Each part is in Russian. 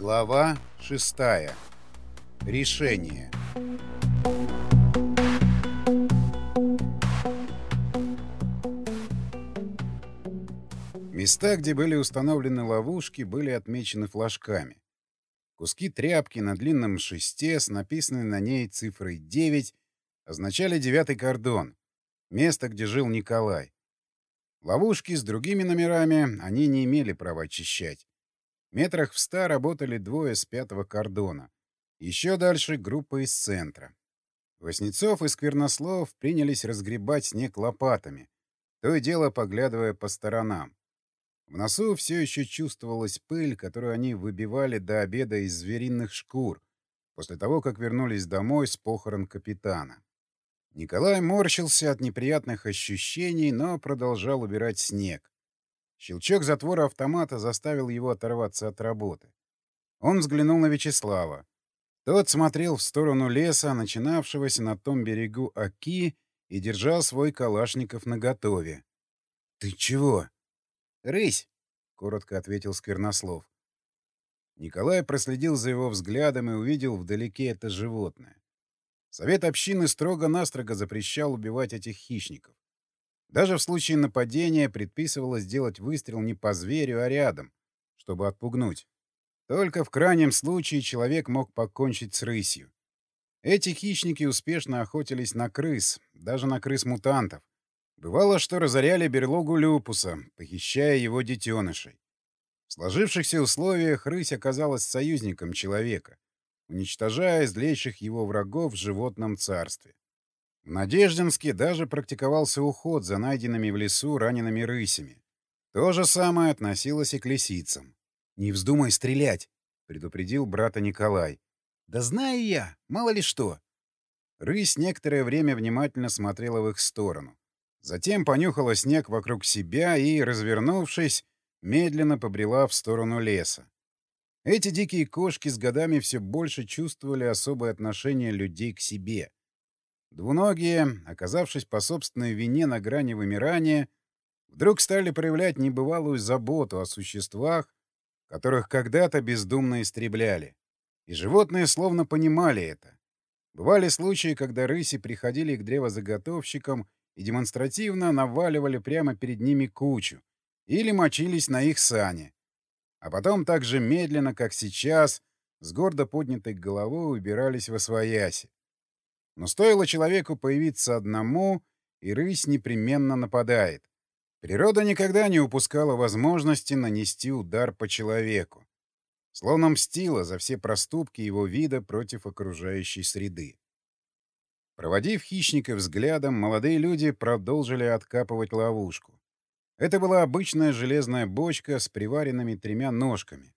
Глава 6. Решение. Места, где были установлены ловушки, были отмечены флажками. Куски тряпки на длинном шесте с написанной на ней цифрой 9 означали девятый кордон, место, где жил Николай. Ловушки с другими номерами они не имели права очищать. Метрах в ста работали двое с пятого кордона. Еще дальше группа из центра. Воснецов и Сквернослов принялись разгребать снег лопатами, то и дело поглядывая по сторонам. В носу все еще чувствовалась пыль, которую они выбивали до обеда из звериных шкур, после того, как вернулись домой с похорон капитана. Николай морщился от неприятных ощущений, но продолжал убирать снег. Щелчок затвора автомата заставил его оторваться от работы. Он взглянул на Вячеслава. Тот смотрел в сторону леса, начинавшегося на том берегу Оки, и держал свой калашников наготове. — Ты чего? — Рысь, — коротко ответил Сквернослов. Николай проследил за его взглядом и увидел вдалеке это животное. Совет общины строго-настрого запрещал убивать этих хищников. Даже в случае нападения предписывалось сделать выстрел не по зверю, а рядом, чтобы отпугнуть. Только в крайнем случае человек мог покончить с рысью. Эти хищники успешно охотились на крыс, даже на крыс-мутантов. Бывало, что разоряли берлогу люпуса, похищая его детенышей. В сложившихся условиях рысь оказалась союзником человека, уничтожая злейших его врагов в животном царстве. В даже практиковался уход за найденными в лесу ранеными рысями. То же самое относилось и к лисицам. «Не вздумай стрелять!» — предупредил брата Николай. «Да знаю я, мало ли что!» Рысь некоторое время внимательно смотрела в их сторону. Затем понюхала снег вокруг себя и, развернувшись, медленно побрела в сторону леса. Эти дикие кошки с годами все больше чувствовали особое отношение людей к себе. Двуногие, оказавшись по собственной вине на грани вымирания, вдруг стали проявлять небывалую заботу о существах, которых когда-то бездумно истребляли. И животные словно понимали это. Бывали случаи, когда рыси приходили к древозаготовщикам и демонстративно наваливали прямо перед ними кучу или мочились на их сани. А потом так же медленно, как сейчас, с гордо поднятой головой убирались во свояси. Но стоило человеку появиться одному, и рысь непременно нападает. Природа никогда не упускала возможности нанести удар по человеку. Словно мстила за все проступки его вида против окружающей среды. Проводив хищника взглядом, молодые люди продолжили откапывать ловушку. Это была обычная железная бочка с приваренными тремя ножками.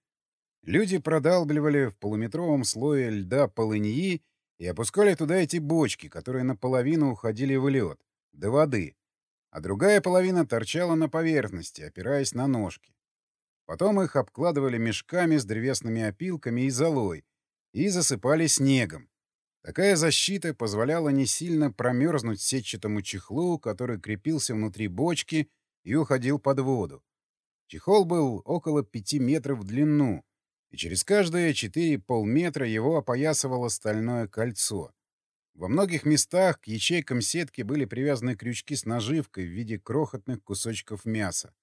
Люди продалбливали в полуметровом слое льда полыньи и опускали туда эти бочки, которые наполовину уходили в лед, до воды, а другая половина торчала на поверхности, опираясь на ножки. Потом их обкладывали мешками с древесными опилками и золой и засыпали снегом. Такая защита позволяла не сильно промерзнуть сетчатому чехлу, который крепился внутри бочки и уходил под воду. Чехол был около пяти метров в длину, и через каждые четыре полметра его опоясывало стальное кольцо. Во многих местах к ячейкам сетки были привязаны крючки с наживкой в виде крохотных кусочков мяса.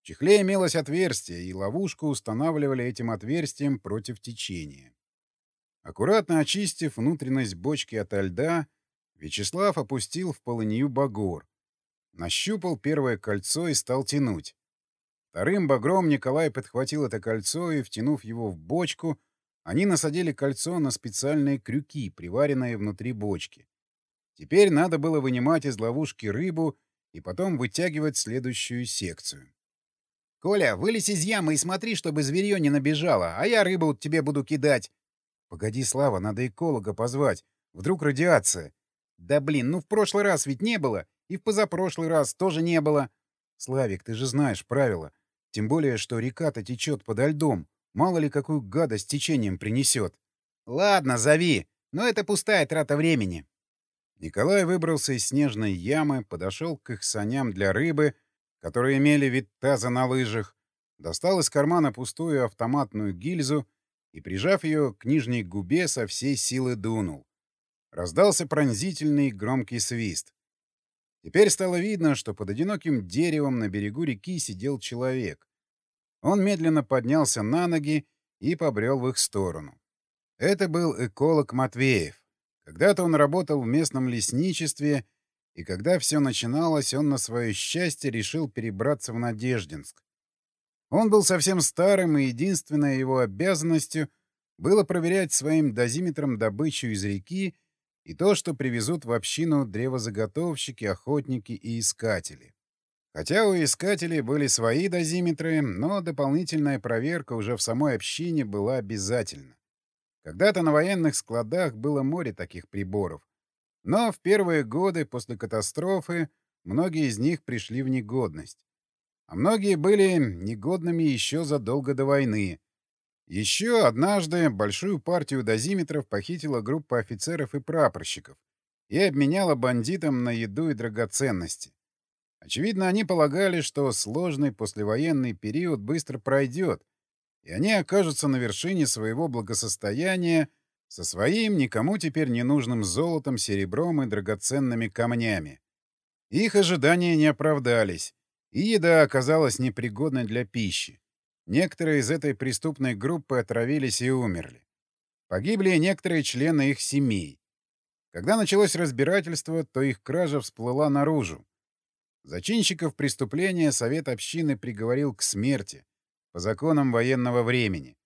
В чехле имелось отверстие, и ловушку устанавливали этим отверстием против течения. Аккуратно очистив внутренность бочки ото льда, Вячеслав опустил в полынью багор. Нащупал первое кольцо и стал тянуть. Вторым багром Николай подхватил это кольцо и, втянув его в бочку, они насадили кольцо на специальные крюки, приваренные внутри бочки. Теперь надо было вынимать из ловушки рыбу и потом вытягивать следующую секцию. — Коля, вылезь из ямы и смотри, чтобы зверье не набежало, а я рыбу тебе буду кидать. — Погоди, Слава, надо эколога позвать. Вдруг радиация. — Да блин, ну в прошлый раз ведь не было, и в позапрошлый раз тоже не было. — Славик, ты же знаешь правила. Тем более, что река-то течет подо льдом. Мало ли, какую гадость течением принесет. Ладно, зови. Но это пустая трата времени. Николай выбрался из снежной ямы, подошел к их саням для рыбы, которые имели вид таза на лыжах, достал из кармана пустую автоматную гильзу и, прижав ее к нижней губе, со всей силы дунул. Раздался пронзительный громкий свист. Теперь стало видно, что под одиноким деревом на берегу реки сидел человек. Он медленно поднялся на ноги и побрел в их сторону. Это был эколог Матвеев. Когда-то он работал в местном лесничестве, и когда все начиналось, он на свое счастье решил перебраться в Надеждинск. Он был совсем старым, и единственной его обязанностью было проверять своим дозиметром добычу из реки и то, что привезут в общину древозаготовщики, охотники и искатели. Хотя у искателей были свои дозиметры, но дополнительная проверка уже в самой общине была обязательна. Когда-то на военных складах было море таких приборов, но в первые годы после катастрофы многие из них пришли в негодность. А многие были негодными еще задолго до войны, еще однажды большую партию дозиметров похитила группа офицеров и прапорщиков и обменяла бандитам на еду и драгоценности. Очевидно, они полагали, что сложный послевоенный период быстро пройдет, и они окажутся на вершине своего благосостояния со своим никому теперь не нужным золотом, серебром и драгоценными камнями. Их ожидания не оправдались, и еда оказалась непригодной для пищи. Некоторые из этой преступной группы отравились и умерли. Погибли некоторые члены их семей. Когда началось разбирательство, то их кража всплыла наружу. Зачинщиков преступления Совет общины приговорил к смерти по законам военного времени.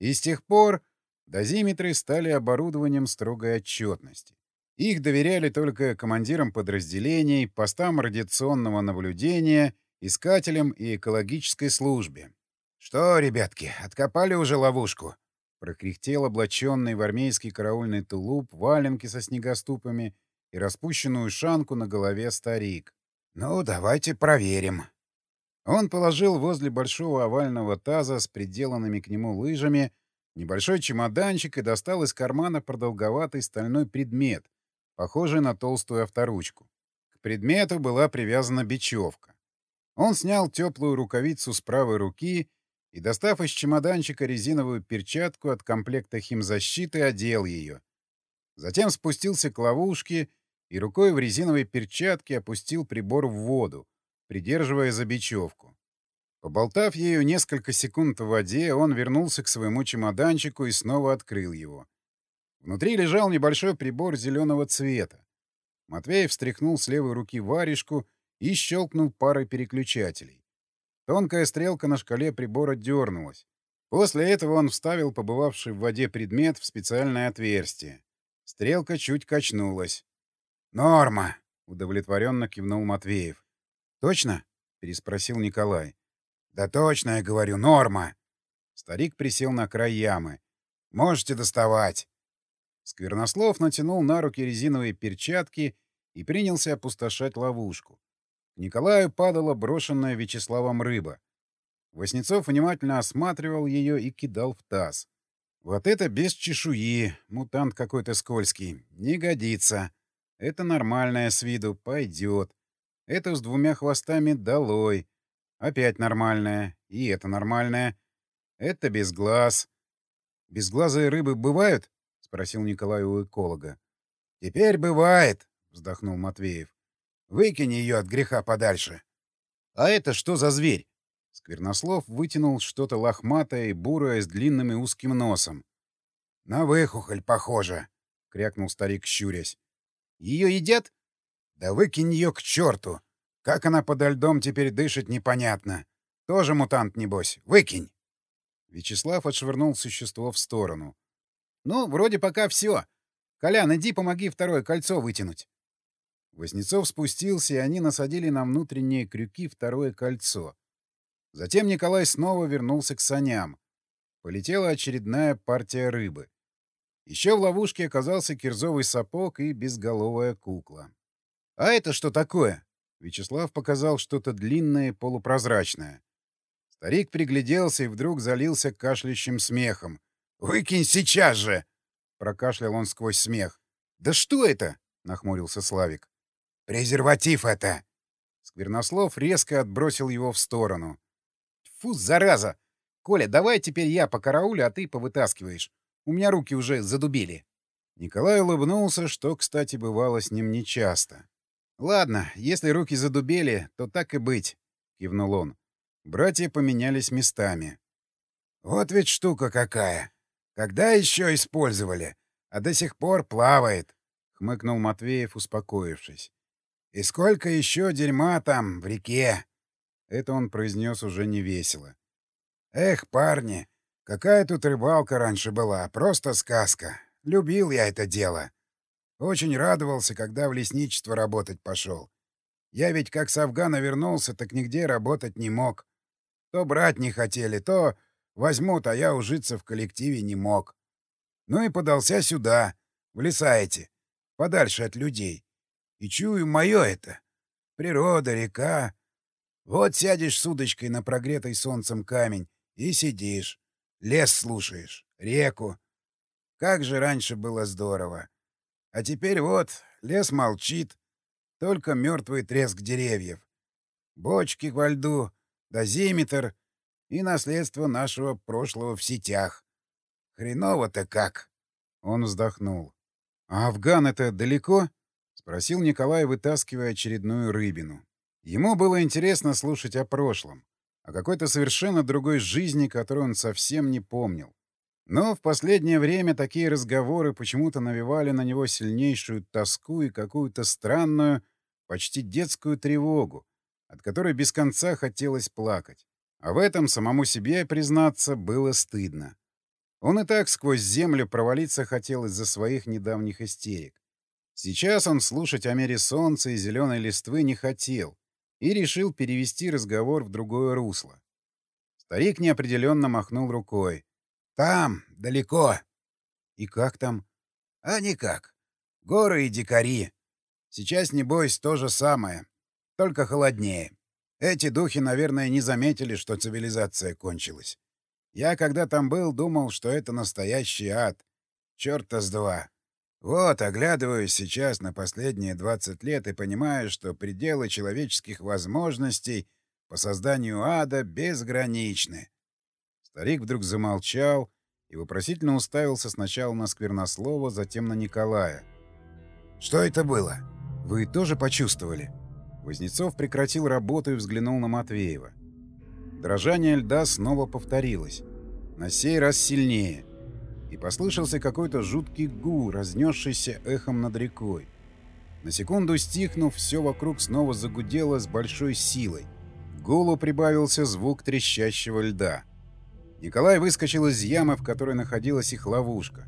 И с тех пор дозиметры стали оборудованием строгой отчетности. Их доверяли только командирам подразделений, постам радиационного наблюдения, искателям и экологической службе. «Что, ребятки, откопали уже ловушку?» Прокряхтел облаченный в армейский караульный тулуп, валенки со снегоступами и распущенную шанку на голове старик. «Ну, давайте проверим». Он положил возле большого овального таза с приделанными к нему лыжами небольшой чемоданчик и достал из кармана продолговатый стальной предмет, похожий на толстую авторучку. К предмету была привязана бечевка. Он снял теплую рукавицу с правой руки и, достав из чемоданчика резиновую перчатку от комплекта химзащиты, одел ее. Затем спустился к ловушке и рукой в резиновой перчатке опустил прибор в воду, придерживая за бечевку. Поболтав ею несколько секунд в воде, он вернулся к своему чемоданчику и снова открыл его. Внутри лежал небольшой прибор зеленого цвета. Матвей встряхнул с левой руки варежку и щелкнул парой переключателей. Тонкая стрелка на шкале прибора дернулась. После этого он вставил побывавший в воде предмет в специальное отверстие. Стрелка чуть качнулась. «Норма!» — удовлетворенно кивнул Матвеев. «Точно?» — переспросил Николай. «Да точно, я говорю, норма!» Старик присел на край ямы. «Можете доставать!» Сквернослов натянул на руки резиновые перчатки и принялся опустошать ловушку. Николаю падала брошенная Вячеславом рыба. Воснецов внимательно осматривал ее и кидал в таз. Вот это без чешуи, мутант какой-то скользкий. Не годится. Это нормальное с виду, пойдет. Это с двумя хвостами долой. Опять нормальное. И это нормальное. Это без глаз. Безглазые рыбы бывают? — спросил Николай у эколога. — Теперь бывает, — вздохнул Матвеев. Выкинь ее от греха подальше. — А это что за зверь? Сквернослов вытянул что-то лохматое и бурое с длинным и узким носом. — На выхухоль похоже, — крякнул старик, щурясь. — Ее едят? — Да выкинь ее к черту. Как она подо льдом теперь дышит, непонятно. Тоже мутант, небось. Выкинь. Вячеслав отшвырнул существо в сторону. — Ну, вроде пока все. Колян, иди помоги второе кольцо вытянуть. Вознецов спустился, и они насадили на внутренние крюки второе кольцо. Затем Николай снова вернулся к саням. Полетела очередная партия рыбы. Еще в ловушке оказался кирзовый сапог и безголовая кукла. «А это что такое?» Вячеслав показал что-то длинное полупрозрачное. Старик пригляделся и вдруг залился кашляющим смехом. «Выкинь сейчас же!» — прокашлял он сквозь смех. «Да что это?» — нахмурился Славик. «Презерватив это!» Сквернослов резко отбросил его в сторону. «Фу, зараза! Коля, давай теперь я по караулю, а ты повытаскиваешь. У меня руки уже задубели. Николай улыбнулся, что, кстати, бывало с ним нечасто. «Ладно, если руки задубели, то так и быть», — кивнул он. Братья поменялись местами. «Вот ведь штука какая! Когда еще использовали? А до сих пор плавает!» — хмыкнул Матвеев, успокоившись. «И сколько еще дерьма там в реке!» Это он произнес уже невесело. «Эх, парни, какая тут рыбалка раньше была, просто сказка. Любил я это дело. Очень радовался, когда в лесничество работать пошел. Я ведь как с Афгана вернулся, так нигде работать не мог. То брать не хотели, то возьмут, а я ужиться в коллективе не мог. Ну и подался сюда, в леса эти, подальше от людей. И чую, мое это. Природа, река. Вот сядешь с удочкой на прогретый солнцем камень и сидишь. Лес слушаешь, реку. Как же раньше было здорово. А теперь вот, лес молчит. Только мертвый треск деревьев. Бочки во льду, дозиметр и наследство нашего прошлого в сетях. Хреново-то как! Он вздохнул. — А Афган это далеко? — спросил Николай, вытаскивая очередную рыбину. Ему было интересно слушать о прошлом, о какой-то совершенно другой жизни, которую он совсем не помнил. Но в последнее время такие разговоры почему-то навевали на него сильнейшую тоску и какую-то странную, почти детскую тревогу, от которой без конца хотелось плакать. А в этом самому себе, признаться, было стыдно. Он и так сквозь землю провалиться хотел из-за своих недавних истерик. Сейчас он слушать о мере солнца и зеленой листвы не хотел и решил перевести разговор в другое русло. Старик неопределенно махнул рукой. Там, далеко. И как там? А никак. Горы и дикари. Сейчас, небось, то же самое. Только холоднее. Эти духи, наверное, не заметили, что цивилизация кончилась. Я, когда там был, думал, что это настоящий ад. Чёрта с два. Вот, оглядываюсь сейчас на последние 20 лет и понимаю, что пределы человеческих возможностей по созданию ада безграничны. Старик вдруг замолчал и вопросительно уставился сначала на Сквернослова, затем на Николая. «Что это было? Вы тоже почувствовали?» Вознецов прекратил работу и взглянул на Матвеева. Дрожание льда снова повторилось. На сей раз сильнее. И послышался какой-то жуткий гул, разнесшийся эхом над рекой. На секунду стихнув, все вокруг снова загудело с большой силой. К гулу прибавился звук трещащего льда. Николай выскочил из ямы, в которой находилась их ловушка.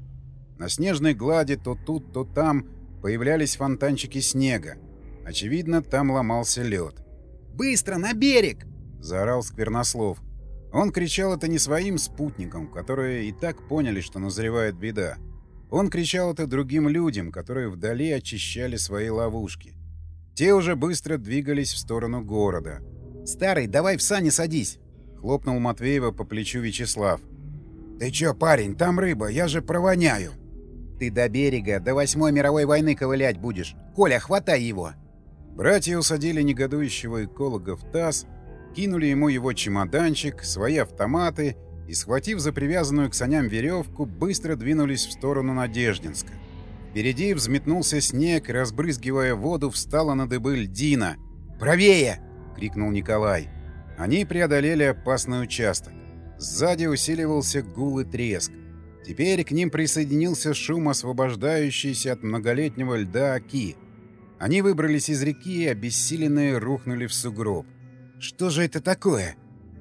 На снежной глади то тут, то там появлялись фонтанчики снега. Очевидно, там ломался лед. «Быстро, на берег!» — заорал Сквернослов. Он кричал это не своим спутникам, которые и так поняли, что назревает беда. Он кричал это другим людям, которые вдали очищали свои ловушки. Те уже быстро двигались в сторону города. «Старый, давай в сани садись!» Хлопнул Матвеева по плечу Вячеслав. «Ты чё, парень, там рыба, я же провоняю!» «Ты до берега, до Восьмой мировой войны ковылять будешь! Коля, хватай его!» Братья усадили негодующего эколога в таз, кинули ему его чемоданчик, свои автоматы и, схватив за привязанную к саням веревку, быстро двинулись в сторону Надеждинска. Впереди взметнулся снег, разбрызгивая воду, встала на дыбы льдина. «Правее!» — крикнул Николай. Они преодолели опасный участок. Сзади усиливался гул и треск. Теперь к ним присоединился шум, освобождающийся от многолетнего льда Оки. Они выбрались из реки и, обессиленные, рухнули в сугроб. «Что же это такое?»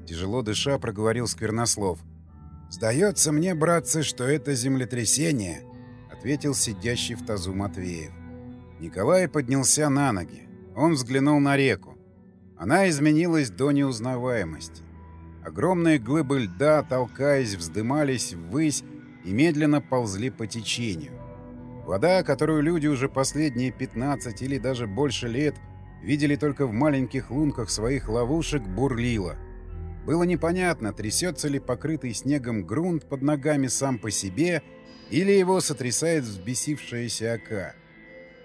Тяжело дыша проговорил Сквернослов. «Сдается мне, братцы, что это землетрясение», — ответил сидящий в тазу Матвеев. Николай поднялся на ноги. Он взглянул на реку. Она изменилась до неузнаваемости. Огромные глыбы льда, толкаясь, вздымались ввысь и медленно ползли по течению. Вода, которую люди уже последние 15 или даже больше лет видели только в маленьких лунках своих ловушек, бурлила. Было непонятно, трясется ли покрытый снегом грунт под ногами сам по себе, или его сотрясает взбесившаяся ока.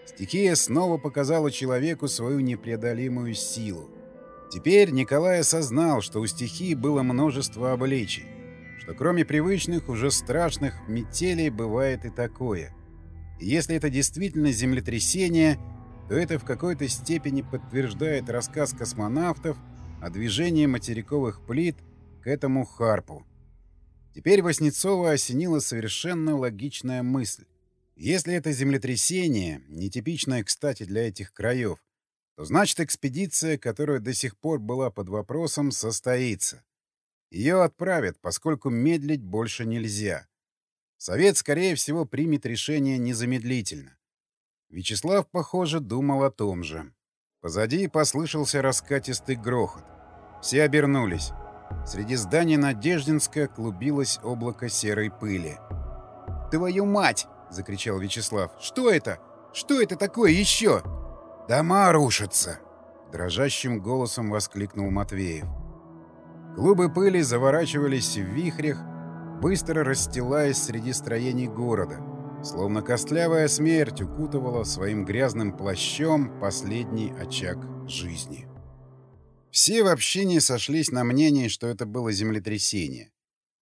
Стихия снова показала человеку свою непреодолимую силу. Теперь Николай осознал, что у стихии было множество обличий. что кроме привычных, уже страшных метелей бывает и такое. И если это действительно землетрясение, то это в какой-то степени подтверждает рассказ космонавтов о движении материковых плит к этому Харпу. Теперь Васнецова осенила совершенно логичная мысль. Если это землетрясение, нетипичное, кстати, для этих краев, то значит экспедиция, которая до сих пор была под вопросом, состоится. Ее отправят, поскольку медлить больше нельзя. Совет, скорее всего, примет решение незамедлительно. Вячеслав, похоже, думал о том же. Позади послышался раскатистый грохот. Все обернулись. Среди зданий Надеждинска клубилось облако серой пыли. «Твою мать!» — закричал Вячеслав. «Что это? Что это такое еще?» «Дома рушатся!» — дрожащим голосом воскликнул Матвеев. Клубы пыли заворачивались в вихрях, быстро расстилаясь среди строений города, словно костлявая смерть укутывала своим грязным плащом последний очаг жизни. Все в общине сошлись на мнении, что это было землетрясение.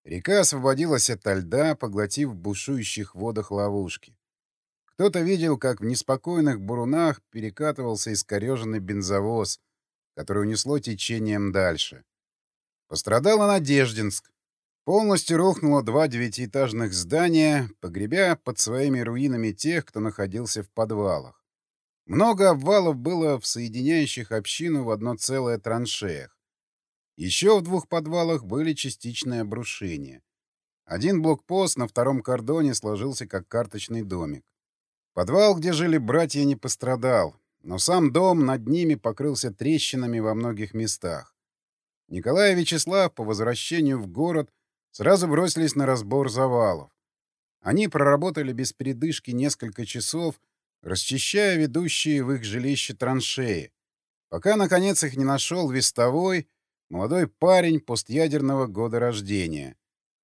Река освободилась от льда, поглотив в бушующих водах ловушки. Кто-то видел, как в неспокойных бурунах перекатывался искореженный бензовоз, который унесло течением дальше. Пострадала Надеждинск. Полностью рухнуло два девятиэтажных здания, погребя под своими руинами тех, кто находился в подвалах. Много обвалов было в соединяющих общину в одно целое траншеях. Еще в двух подвалах были частичные обрушения. Один блокпост на втором кордоне сложился как карточный домик. Подвал, где жили братья, не пострадал, но сам дом над ними покрылся трещинами во многих местах. Николай и Вячеслав по возвращению в город сразу бросились на разбор завалов. Они проработали без передышки несколько часов, расчищая ведущие в их жилище траншеи, пока, наконец, их не нашел вестовой, молодой парень постядерного года рождения.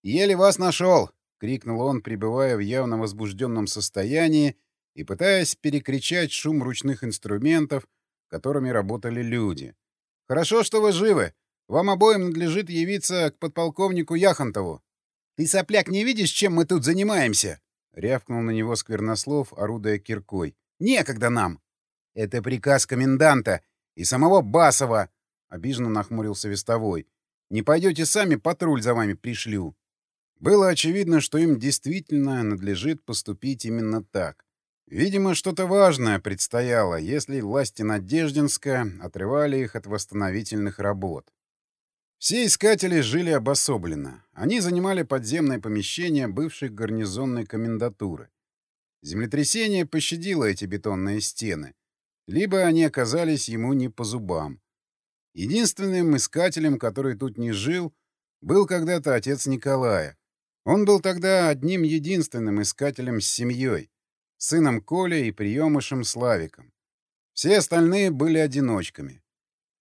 «Еле вас нашел!» — крикнул он, пребывая в явно возбужденном состоянии и пытаясь перекричать шум ручных инструментов, которыми работали люди. «Хорошо, что вы живы. Вам обоим надлежит явиться к подполковнику Яхонтову. Ты, сопляк, не видишь, чем мы тут занимаемся?» — рявкнул на него Сквернослов, орудуя киркой. «Некогда нам!» «Это приказ коменданта и самого Басова!» — обиженно нахмурился Вестовой. «Не пойдете сами, патруль за вами пришлю». Было очевидно, что им действительно надлежит поступить именно так. Видимо, что-то важное предстояло, если власти Надеждинска отрывали их от восстановительных работ. Все искатели жили обособленно. Они занимали подземное помещение бывшей гарнизонной комендатуры. Землетрясение пощадило эти бетонные стены. Либо они оказались ему не по зубам. Единственным искателем, который тут не жил, был когда-то отец Николая. Он был тогда одним единственным искателем с семьей сыном Коля и приемышем Славиком. Все остальные были одиночками.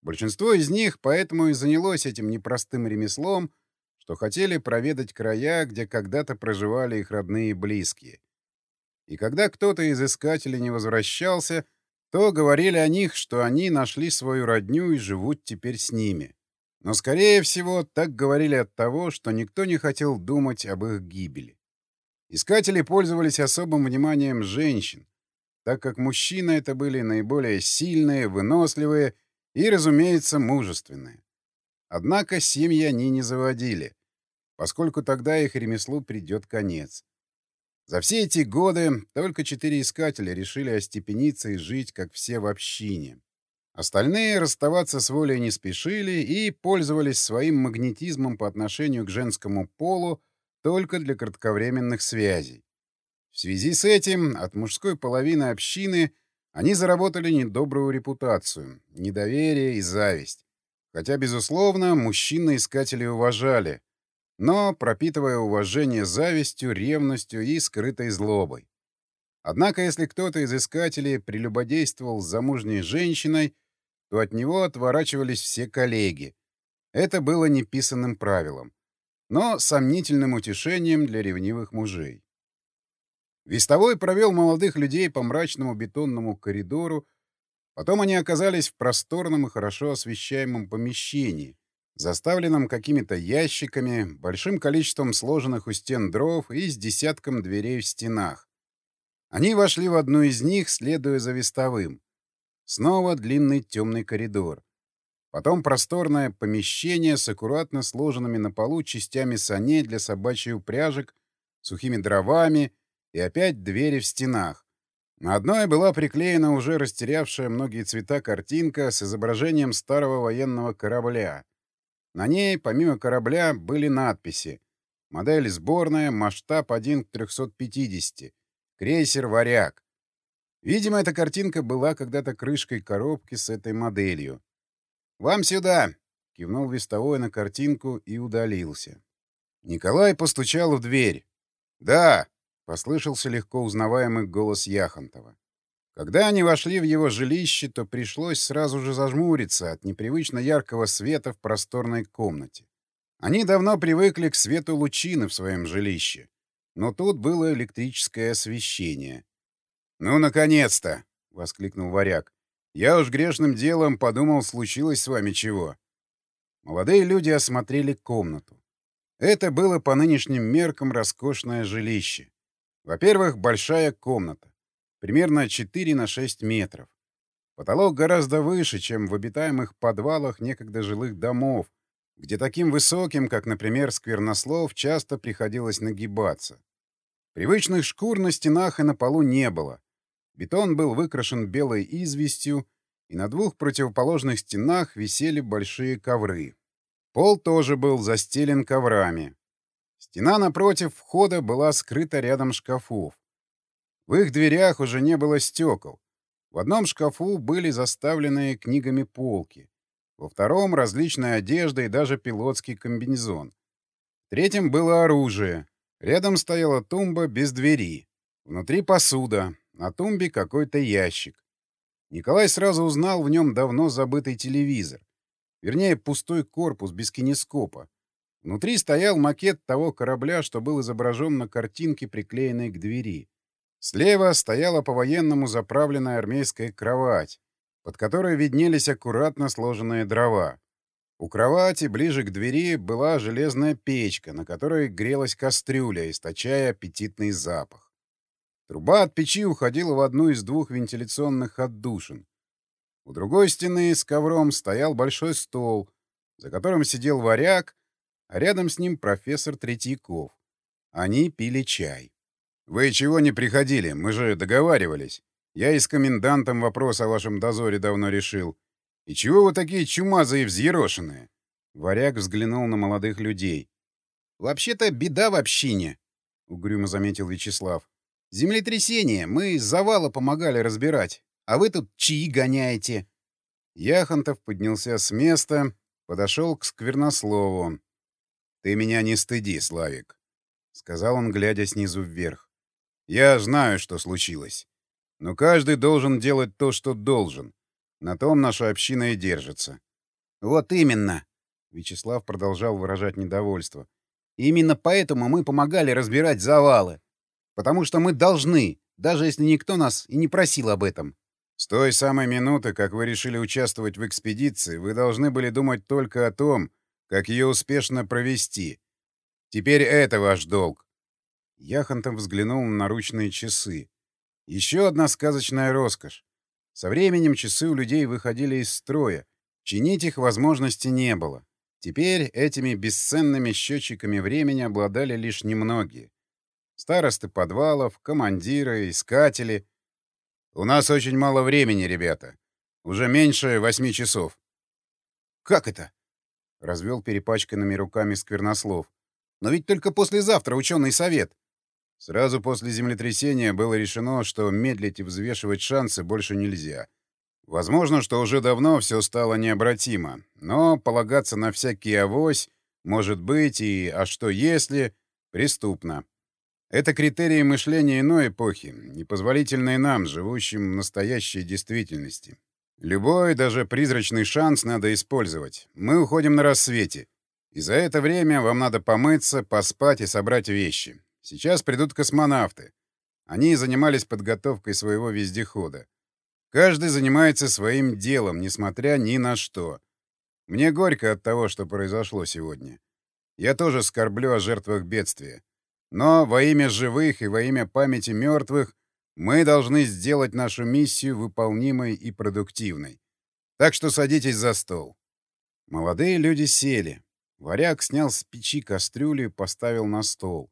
Большинство из них поэтому и занялось этим непростым ремеслом, что хотели проведать края, где когда-то проживали их родные и близкие. И когда кто-то из искателей не возвращался, то говорили о них, что они нашли свою родню и живут теперь с ними. Но, скорее всего, так говорили от того, что никто не хотел думать об их гибели. Искатели пользовались особым вниманием женщин, так как мужчины это были наиболее сильные, выносливые и, разумеется, мужественные. Однако семьи они не заводили, поскольку тогда их ремеслу придет конец. За все эти годы только четыре искателя решили остепениться и жить, как все в общине. Остальные расставаться с волей не спешили и пользовались своим магнетизмом по отношению к женскому полу только для кратковременных связей. В связи с этим от мужской половины общины они заработали недобрую репутацию, недоверие и зависть. Хотя, безусловно, мужчины-искатели уважали, но пропитывая уважение завистью, ревностью и скрытой злобой. Однако, если кто-то из искателей прелюбодействовал с замужней женщиной, то от него отворачивались все коллеги. Это было неписанным правилом но сомнительным утешением для ревнивых мужей. Вестовой провел молодых людей по мрачному бетонному коридору, потом они оказались в просторном и хорошо освещаемом помещении, заставленном какими-то ящиками, большим количеством сложенных у стен дров и с десятком дверей в стенах. Они вошли в одну из них, следуя за вестовым. Снова длинный темный коридор. Потом просторное помещение с аккуратно сложенными на полу частями саней для собачьих упряжек, сухими дровами и опять двери в стенах. На одной была приклеена уже растерявшая многие цвета картинка с изображением старого военного корабля. На ней, помимо корабля, были надписи. Модель сборная, масштаб 1 к 350. Крейсер «Варяг». Видимо, эта картинка была когда-то крышкой коробки с этой моделью. «Вам сюда!» — кивнул вестовой на картинку и удалился. Николай постучал в дверь. «Да!» Послышался легко узнаваемый голос Яхонтова. Когда они вошли в его жилище, то пришлось сразу же зажмуриться от непривычно яркого света в просторной комнате. Они давно привыкли к свету лучины в своем жилище, но тут было электрическое освещение. «Ну, наконец-то!» — воскликнул варяг. «Я уж грешным делом подумал, случилось с вами чего». Молодые люди осмотрели комнату. Это было по нынешним меркам роскошное жилище. Во-первых, большая комната. Примерно 4 на 6 метров. Потолок гораздо выше, чем в обитаемых подвалах некогда жилых домов, где таким высоким, как, например, Сквернослов, часто приходилось нагибаться. Привычных шкур на стенах и на полу не было. Бетон был выкрашен белой известью, и на двух противоположных стенах висели большие ковры. Пол тоже был застелен коврами. Стена напротив входа была скрыта рядом шкафов. В их дверях уже не было стекол. В одном шкафу были заставленные книгами полки. Во втором — различная одежда и даже пилотский комбинезон. В третьем было оружие. Рядом стояла тумба без двери. Внутри посуда. На тумбе какой-то ящик. Николай сразу узнал в нем давно забытый телевизор. Вернее, пустой корпус без кинескопа. Внутри стоял макет того корабля, что был изображен на картинке, приклеенной к двери. Слева стояла по-военному заправленная армейская кровать, под которой виднелись аккуратно сложенные дрова. У кровати, ближе к двери, была железная печка, на которой грелась кастрюля, источая аппетитный запах. Труба от печи уходила в одну из двух вентиляционных отдушин. У другой стены с ковром стоял большой стол, за которым сидел варяг а рядом с ним профессор Третьяков. Они пили чай. «Вы чего не приходили? Мы же договаривались. Я и с комендантом вопрос о вашем дозоре давно решил. И чего вы такие чумазые взъерошенные?» Варяг взглянул на молодых людей. «Вообще-то беда в общине», — угрюмо заметил Вячеслав. «Землетрясение. Мы завала помогали разбирать. А вы тут чьи гоняете?» Яхонтов поднялся с места, подошел к Сквернослову, «Ты меня не стыди, Славик», — сказал он, глядя снизу вверх. «Я знаю, что случилось. Но каждый должен делать то, что должен. На том наша община и держится». «Вот именно», — Вячеслав продолжал выражать недовольство. «Именно поэтому мы помогали разбирать завалы. Потому что мы должны, даже если никто нас и не просил об этом». «С той самой минуты, как вы решили участвовать в экспедиции, вы должны были думать только о том, как ее успешно провести. Теперь это ваш долг. Яхонтов взглянул на наручные часы. Еще одна сказочная роскошь. Со временем часы у людей выходили из строя. Чинить их возможности не было. Теперь этими бесценными счетчиками времени обладали лишь немногие. Старосты подвалов, командиры, искатели. «У нас очень мало времени, ребята. Уже меньше восьми часов». «Как это?» — развел перепачканными руками Сквернослов. «Но ведь только послезавтра ученый совет». Сразу после землетрясения было решено, что медлить и взвешивать шансы больше нельзя. Возможно, что уже давно все стало необратимо, но полагаться на всякий авось, может быть, и «а что если» преступно. Это критерии мышления иной эпохи, непозволительные нам, живущим в настоящей действительности. Любой, даже призрачный шанс надо использовать. Мы уходим на рассвете. И за это время вам надо помыться, поспать и собрать вещи. Сейчас придут космонавты. Они занимались подготовкой своего вездехода. Каждый занимается своим делом, несмотря ни на что. Мне горько от того, что произошло сегодня. Я тоже скорблю о жертвах бедствия. Но во имя живых и во имя памяти мертвых мы должны сделать нашу миссию выполнимой и продуктивной. Так что садитесь за стол. Молодые люди сели. Варяг снял с печи кастрюлю и поставил на стол.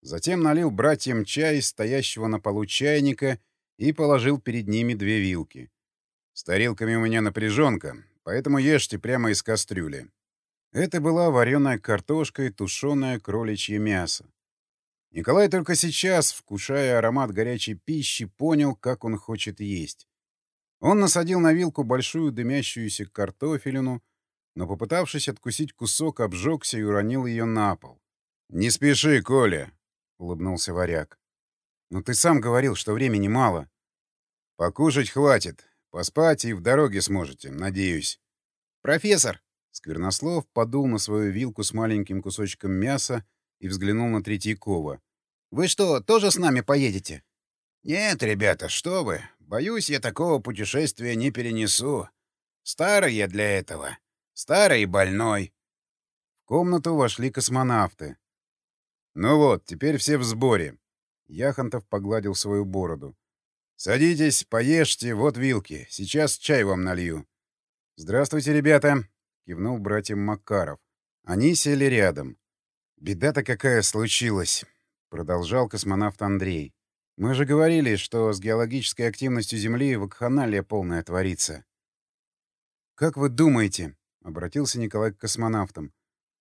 Затем налил братьям чай из стоящего на полу чайника и положил перед ними две вилки. «С тарелками у меня напряженка, поэтому ешьте прямо из кастрюли». Это была вареная картошка и тушеное кроличье мясо. Николай только сейчас, вкушая аромат горячей пищи, понял, как он хочет есть. Он насадил на вилку большую дымящуюся картофелину, но, попытавшись откусить кусок, обжегся и уронил ее на пол. «Не спеши, Коля!» — улыбнулся варяг. «Но ты сам говорил, что времени мало». «Покушать хватит. Поспать и в дороге сможете, надеюсь». «Профессор!» — Сквернослов подул на свою вилку с маленьким кусочком мяса и взглянул на Третьякова. «Вы что, тоже с нами поедете?» «Нет, ребята, что вы. Боюсь, я такого путешествия не перенесу. Старый я для этого. Старый и больной». В комнату вошли космонавты. «Ну вот, теперь все в сборе». Яхонтов погладил свою бороду. «Садитесь, поешьте, вот вилки. Сейчас чай вам налью». «Здравствуйте, ребята», — кивнул братьям Макаров. Они сели рядом. «Беда-то какая случилась», — продолжал космонавт Андрей. «Мы же говорили, что с геологической активностью Земли вакханалия полная творится». «Как вы думаете?» — обратился Николай к космонавтам.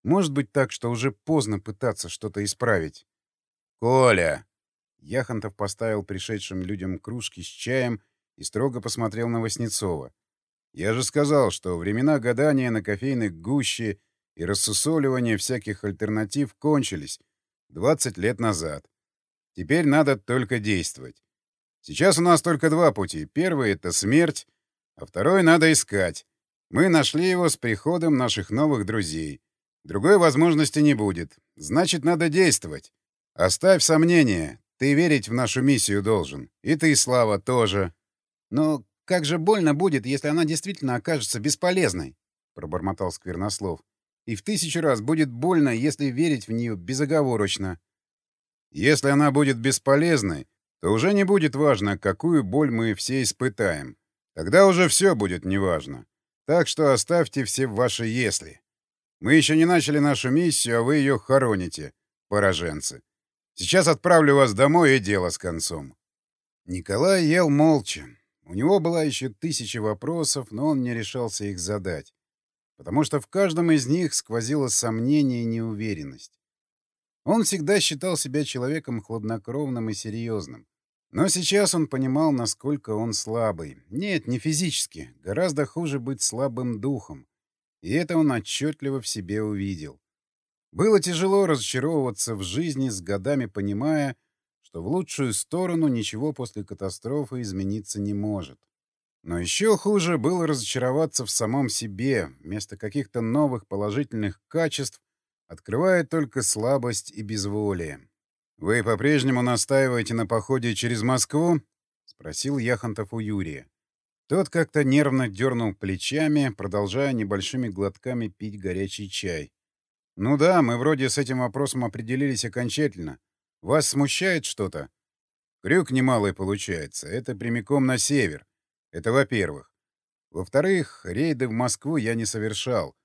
«Может быть так, что уже поздно пытаться что-то исправить?» «Коля!» Яхонтов поставил пришедшим людям кружки с чаем и строго посмотрел на Васнецова. «Я же сказал, что времена гадания на кофейной гуще — и рассусоливание всяких альтернатив кончились 20 лет назад. Теперь надо только действовать. Сейчас у нас только два пути. Первый — это смерть, а второй надо искать. Мы нашли его с приходом наших новых друзей. Другой возможности не будет. Значит, надо действовать. Оставь сомнения. Ты верить в нашу миссию должен. И ты, Слава, тоже. Но как же больно будет, если она действительно окажется бесполезной, — пробормотал Сквернослов. И в тысячу раз будет больно, если верить в нее безоговорочно. Если она будет бесполезной, то уже не будет важно, какую боль мы все испытаем. Тогда уже все будет неважно. Так что оставьте все ваши «если». Мы еще не начали нашу миссию, а вы ее хороните, пораженцы. Сейчас отправлю вас домой и дело с концом. Николай ел молча. У него была еще тысяча вопросов, но он не решался их задать потому что в каждом из них сквозило сомнение и неуверенность. Он всегда считал себя человеком хладнокровным и серьезным. Но сейчас он понимал, насколько он слабый. Нет, не физически. Гораздо хуже быть слабым духом. И это он отчетливо в себе увидел. Было тяжело разочаровываться в жизни, с годами понимая, что в лучшую сторону ничего после катастрофы измениться не может. Но еще хуже было разочароваться в самом себе, вместо каких-то новых положительных качеств, открывая только слабость и безволие. «Вы по-прежнему настаиваете на походе через Москву?» — спросил Яхонтов у Юрия. Тот как-то нервно дернул плечами, продолжая небольшими глотками пить горячий чай. «Ну да, мы вроде с этим вопросом определились окончательно. Вас смущает что-то?» «Крюк немалый получается. Это прямиком на север. Это во-первых. Во-вторых, рейды в Москву я не совершал.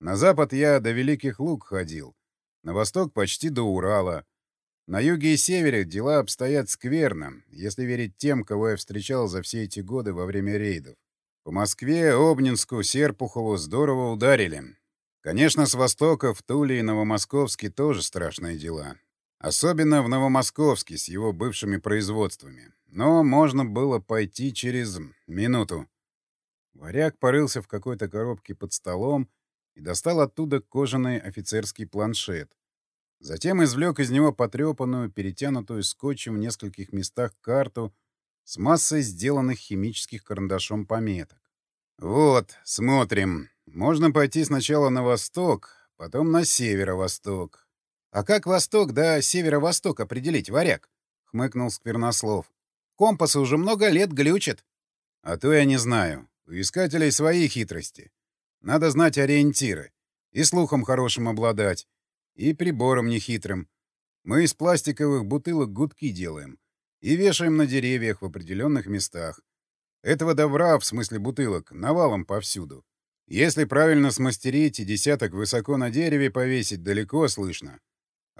На запад я до Великих Луг ходил, на восток почти до Урала. На юге и севере дела обстоят скверно, если верить тем, кого я встречал за все эти годы во время рейдов. По Москве, Обнинску, Серпухову здорово ударили. Конечно, с востока в Туле и Новомосковске тоже страшные дела. Особенно в Новомосковске с его бывшими производствами. Но можно было пойти через минуту. Варяг порылся в какой-то коробке под столом и достал оттуда кожаный офицерский планшет. Затем извлек из него потрепанную, перетянутую скотчем в нескольких местах карту с массой сделанных химических карандашом пометок. «Вот, смотрим. Можно пойти сначала на восток, потом на северо-восток, «А как восток да северо-восток определить, варяг?» — хмыкнул Сквернослов. «Компасы уже много лет глючат». «А то я не знаю. У искателей свои хитрости. Надо знать ориентиры. И слухом хорошим обладать. И прибором нехитрым. Мы из пластиковых бутылок гудки делаем. И вешаем на деревьях в определенных местах. Этого добра, в смысле бутылок, навалом повсюду. Если правильно смастерить и десяток высоко на дереве повесить, далеко слышно.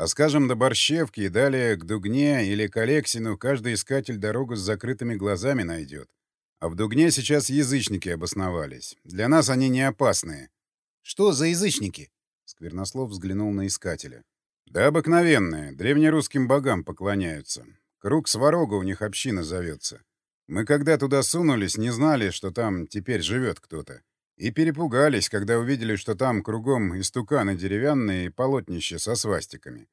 А скажем, до Борщевки и далее к Дугне или к Алексину каждый искатель дорогу с закрытыми глазами найдет. А в Дугне сейчас язычники обосновались. Для нас они не опасные. — Что за язычники? — Сквернослов взглянул на искателя. — Да обыкновенные, древнерусским богам поклоняются. Круг Сварога у них община зовется. Мы когда туда сунулись, не знали, что там теперь живет кто-то. И перепугались, когда увидели, что там кругом истуканы деревянные и полотнища со свастиками.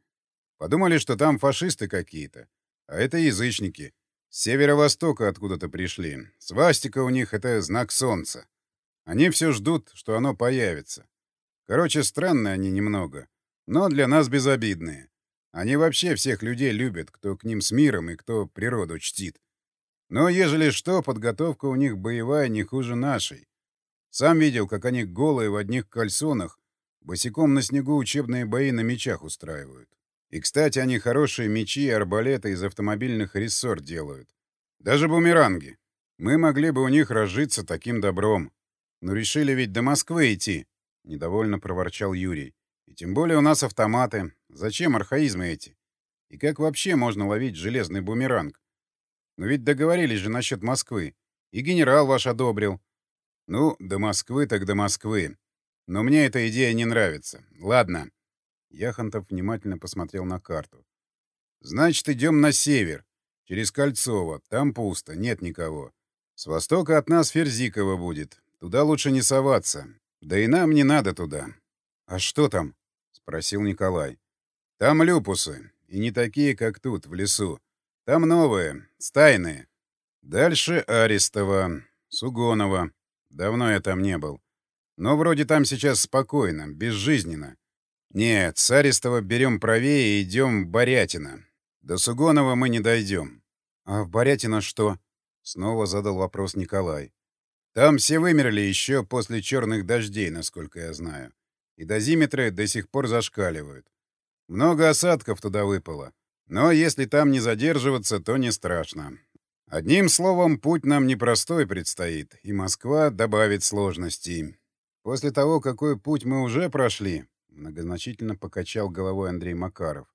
Подумали, что там фашисты какие-то. А это язычники. С северо-востока откуда-то пришли. Свастика у них — это знак солнца. Они все ждут, что оно появится. Короче, странные они немного, но для нас безобидные. Они вообще всех людей любят, кто к ним с миром и кто природу чтит. Но, ежели что, подготовка у них боевая не хуже нашей. Сам видел, как они голые в одних кальсонах, босиком на снегу учебные бои на мечах устраивают. И, кстати, они хорошие мечи и арбалеты из автомобильных рессор делают. Даже бумеранги. Мы могли бы у них разжиться таким добром. Но решили ведь до Москвы идти, — недовольно проворчал Юрий. И тем более у нас автоматы. Зачем архаизмы эти? И как вообще можно ловить железный бумеранг? Но ведь договорились же насчет Москвы. И генерал ваш одобрил. Ну, до Москвы так до Москвы. Но мне эта идея не нравится. Ладно. Яхонтов внимательно посмотрел на карту. Значит, идем на север. Через Кольцово. Там пусто, нет никого. С востока от нас Ферзикова будет. Туда лучше не соваться. Да и нам не надо туда. А что там? Спросил Николай. Там люпусы. И не такие, как тут, в лесу. Там новые, стайные. Дальше Арестова, Сугонова. Давно я там не был. Но вроде там сейчас спокойно, безжизненно. Нет, с Арестова берем правее и идем в Борятино. До Сугонова мы не дойдем. А в Борятино что? Снова задал вопрос Николай. Там все вымерли еще после черных дождей, насколько я знаю. И дозиметры до сих пор зашкаливают. Много осадков туда выпало. Но если там не задерживаться, то не страшно. Одним словом, путь нам непростой предстоит, и Москва добавит сложностей. После того, какой путь мы уже прошли, многозначительно покачал головой Андрей Макаров.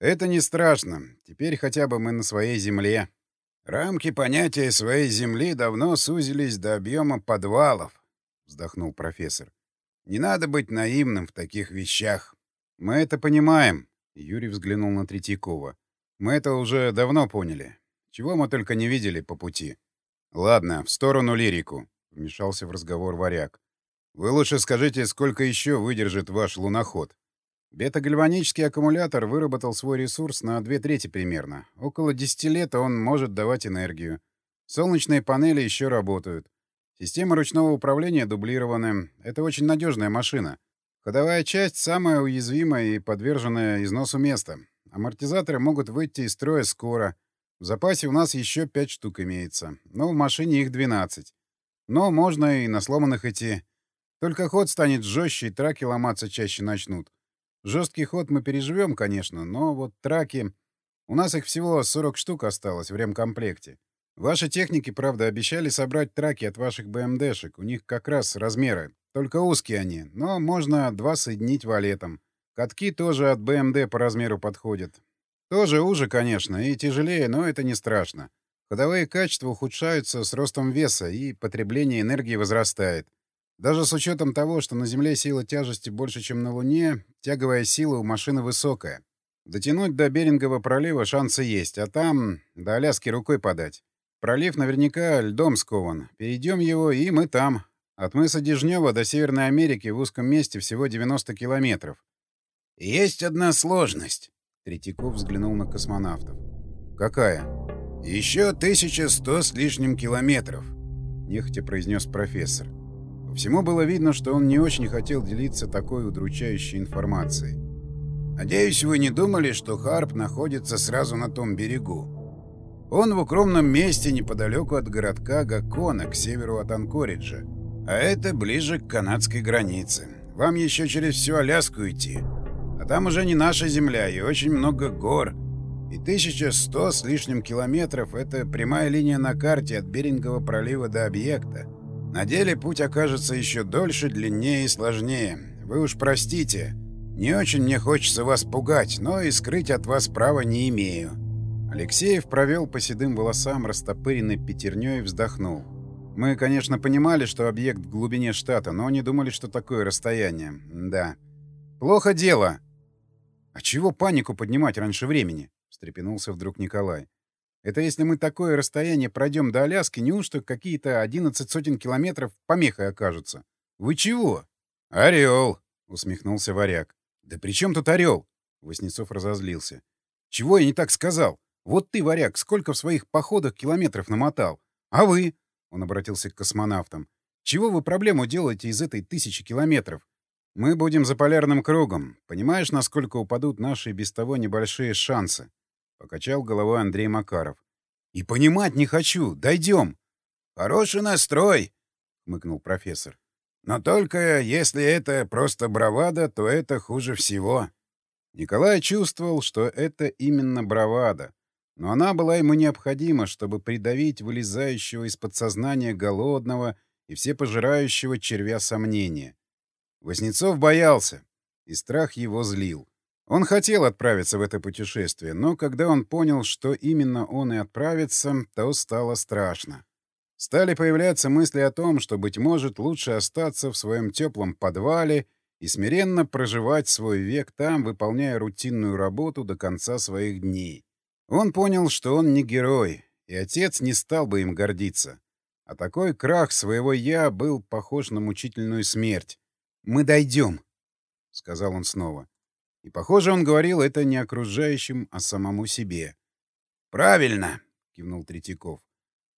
Это не страшно. Теперь хотя бы мы на своей земле. Рамки понятия своей земли давно сузились до объема подвалов, вздохнул профессор. Не надо быть наивным в таких вещах. Мы это понимаем, Юрий взглянул на Третьякова. Мы это уже давно поняли. Чего мы только не видели по пути. Ладно, в сторону лирику, вмешался в разговор варяг. Вы лучше скажите, сколько еще выдержит ваш луноход? Бета-гальванический аккумулятор выработал свой ресурс на две трети примерно. Около 10 лет он может давать энергию. Солнечные панели еще работают. Система ручного управления дублированы. Это очень надежная машина. Ходовая часть самая уязвимая и подверженная износу места. Амортизаторы могут выйти из строя скоро. В запасе у нас еще пять штук имеется, но в машине их 12. Но можно и на сломанных идти. Только ход станет жестче, и траки ломаться чаще начнут. Жесткий ход мы переживем, конечно, но вот траки... У нас их всего 40 штук осталось в ремкомплекте. Ваши техники, правда, обещали собрать траки от ваших БМДшек. У них как раз размеры. Только узкие они, но можно два соединить валетом. Катки тоже от БМД по размеру подходят. Тоже уже, конечно, и тяжелее, но это не страшно. Ходовые качества ухудшаются с ростом веса, и потребление энергии возрастает. Даже с учетом того, что на Земле сила тяжести больше, чем на Луне, тяговая сила у машины высокая. Дотянуть до Берингового пролива шансы есть, а там до Аляски рукой подать. Пролив наверняка льдом скован. Перейдем его, и мы там. От мыса Дежнева до Северной Америки в узком месте всего 90 километров. «Есть одна сложность», Третьяков взглянул на космонавтов. «Какая?» «Еще 1100 с лишним километров», — нехотя произнес профессор. По всему было видно, что он не очень хотел делиться такой удручающей информацией. «Надеюсь, вы не думали, что Харп находится сразу на том берегу. Он в укромном месте неподалеку от городка Гакона, к северу от Анкориджа. А это ближе к канадской границе. Вам еще через всю Аляску идти. А там уже не наша земля и очень много гор. И 1100 с лишним километров — это прямая линия на карте от Берингового пролива до объекта. На деле путь окажется еще дольше, длиннее и сложнее. Вы уж простите. Не очень мне хочется вас пугать, но и скрыть от вас права не имею. Алексеев провел по седым волосам растопыренной пятерней и вздохнул. Мы, конечно, понимали, что объект в глубине штата, но не думали, что такое расстояние. Да. Плохо дело. А чего панику поднимать раньше времени? встрепенулся вдруг Николай. Это если мы такое расстояние пройдем до Аляски, неужто какие-то одиннадцать сотен километров помехой окажутся? Вы чего? Орел, усмехнулся варяг. Да при чем тут орел? Воснецов разозлился. Чего я не так сказал? Вот ты, варяг, сколько в своих походах километров намотал? А вы? Он обратился к космонавтам. Чего вы проблему делаете из этой тысячи километров? Мы будем за полярным кругом. Понимаешь, насколько упадут наши без того небольшие шансы? Покачал головой Андрей Макаров. И понимать не хочу. Дойдем. Хороший настрой, хмыкнул профессор. Но только если это просто бравада, то это хуже всего. Николай чувствовал, что это именно бравада. Но она была ему необходима, чтобы придавить вылезающего из подсознания голодного и всепожирающего червя сомнения. Воснецов боялся, и страх его злил. Он хотел отправиться в это путешествие, но когда он понял, что именно он и отправится, то стало страшно. Стали появляться мысли о том, что, быть может, лучше остаться в своем теплом подвале и смиренно проживать свой век там, выполняя рутинную работу до конца своих дней. Он понял, что он не герой, и отец не стал бы им гордиться. А такой крах своего «я» был похож на мучительную смерть. «Мы дойдем», — сказал он снова. И, похоже, он говорил это не окружающим, а самому себе. «Правильно», — кивнул Третьяков.